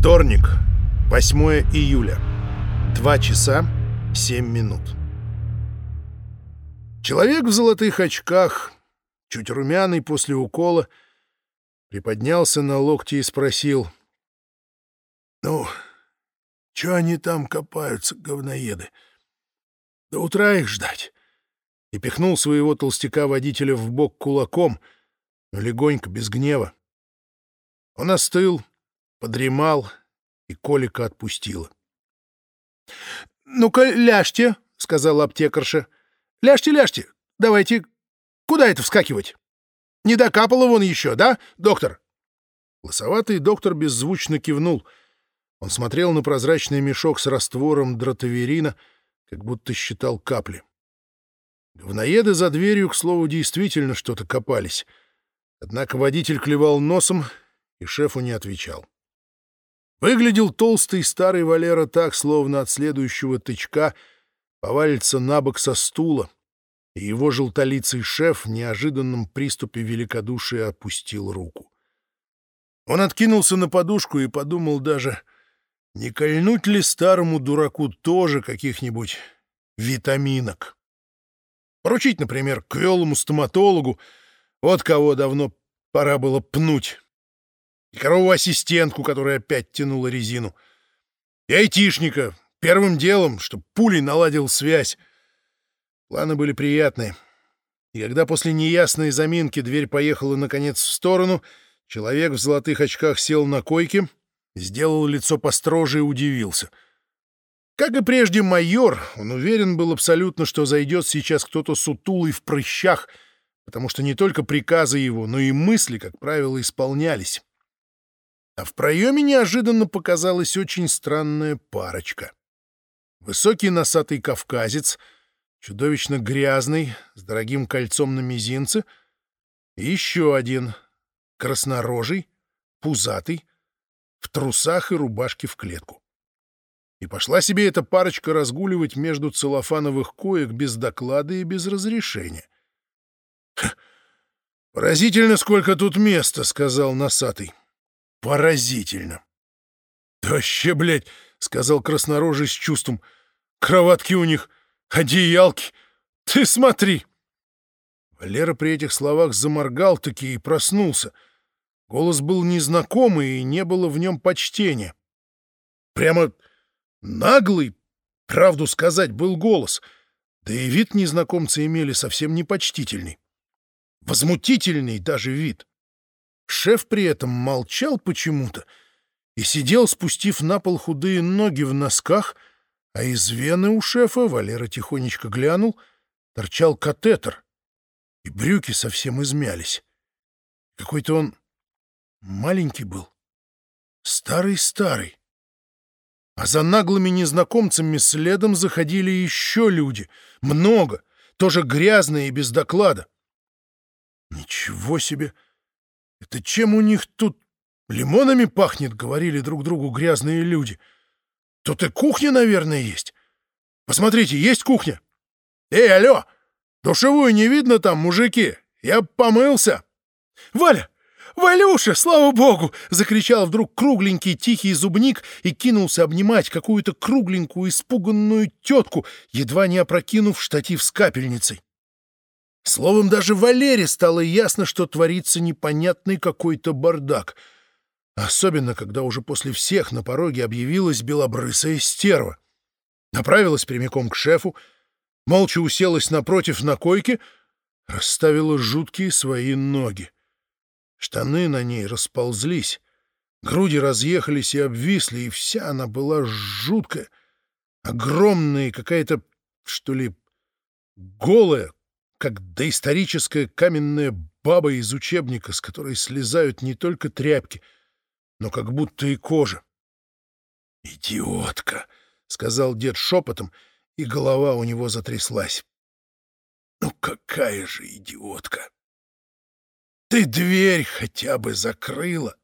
Вторник, 8 июля. 2 часа 7 минут. Человек в золотых очках, чуть румяный после укола, приподнялся на локти и спросил. «Ну, чё они там копаются, говноеды? До утра их ждать?» И пихнул своего толстяка-водителя в бок кулаком, но легонько, без гнева. Он остыл, подремал, и Колика отпустила. — Ну-ка, ляжьте, — сказала аптекарша. — Ляжьте, ляжьте. Давайте. Куда это вскакивать? Не докапало вон еще, да, доктор? Лосоватый доктор беззвучно кивнул. Он смотрел на прозрачный мешок с раствором дротаверина, как будто считал капли. Говноеды за дверью, к слову, действительно что-то копались. Однако водитель клевал носом, и шефу не отвечал. Выглядел толстый старый Валера так, словно от следующего тычка повалится на бок со стула, и его желтолицый шеф в неожиданном приступе великодушия опустил руку. Он откинулся на подушку и подумал даже, не кольнуть ли старому дураку тоже каких-нибудь витаминок. Поручить, например, квелому стоматологу, вот кого давно пора было пнуть и корову-ассистентку, которая опять тянула резину, и айтишника, первым делом, чтобы пулей наладил связь. Планы были приятные. И когда после неясной заминки дверь поехала, наконец, в сторону, человек в золотых очках сел на койке, сделал лицо построже и удивился. Как и прежде майор, он уверен был абсолютно, что зайдет сейчас кто-то сутулый в прыщах, потому что не только приказы его, но и мысли, как правило, исполнялись а в проеме неожиданно показалась очень странная парочка. Высокий носатый кавказец, чудовищно грязный, с дорогим кольцом на мизинце, и еще один, краснорожий, пузатый, в трусах и рубашке в клетку. И пошла себе эта парочка разгуливать между целлофановых коек без доклада и без разрешения. «Поразительно, сколько тут места», — сказал носатый. Поразительно. — Вообще, блядь, — сказал краснорожий с чувством, — кроватки у них, одеялки. Ты смотри. Валера при этих словах заморгал таки и проснулся. Голос был незнакомый, и не было в нем почтения. Прямо наглый, правду сказать, был голос, да и вид незнакомца имели совсем непочтительный. Возмутительный даже вид. Шеф при этом молчал почему-то и сидел, спустив на пол худые ноги в носках, а из вены у шефа, Валера тихонечко глянул, торчал катетер, и брюки совсем измялись. Какой-то он маленький был, старый-старый. А за наглыми незнакомцами следом заходили еще люди, много, тоже грязные и без доклада. Ничего себе! — «Это чем у них тут лимонами пахнет?» — говорили друг другу грязные люди. «Тут и кухня, наверное, есть. Посмотрите, есть кухня. Эй, алло! Душевую не видно там, мужики? Я помылся!» «Валя! Валюша, слава богу!» — закричал вдруг кругленький тихий зубник и кинулся обнимать какую-то кругленькую испуганную тетку, едва не опрокинув штатив с капельницей. Словом, даже Валере стало ясно, что творится непонятный какой-то бардак. Особенно, когда уже после всех на пороге объявилась белобрысая стерва. Направилась прямиком к шефу, молча уселась напротив на койке, расставила жуткие свои ноги. Штаны на ней расползлись, груди разъехались и обвисли, и вся она была жуткая, огромная какая-то, что ли, голая, как доисторическая каменная баба из учебника, с которой слезают не только тряпки, но как будто и кожа. «Идиотка!» — сказал дед шепотом, и голова у него затряслась. «Ну какая же идиотка! Ты дверь хотя бы закрыла!»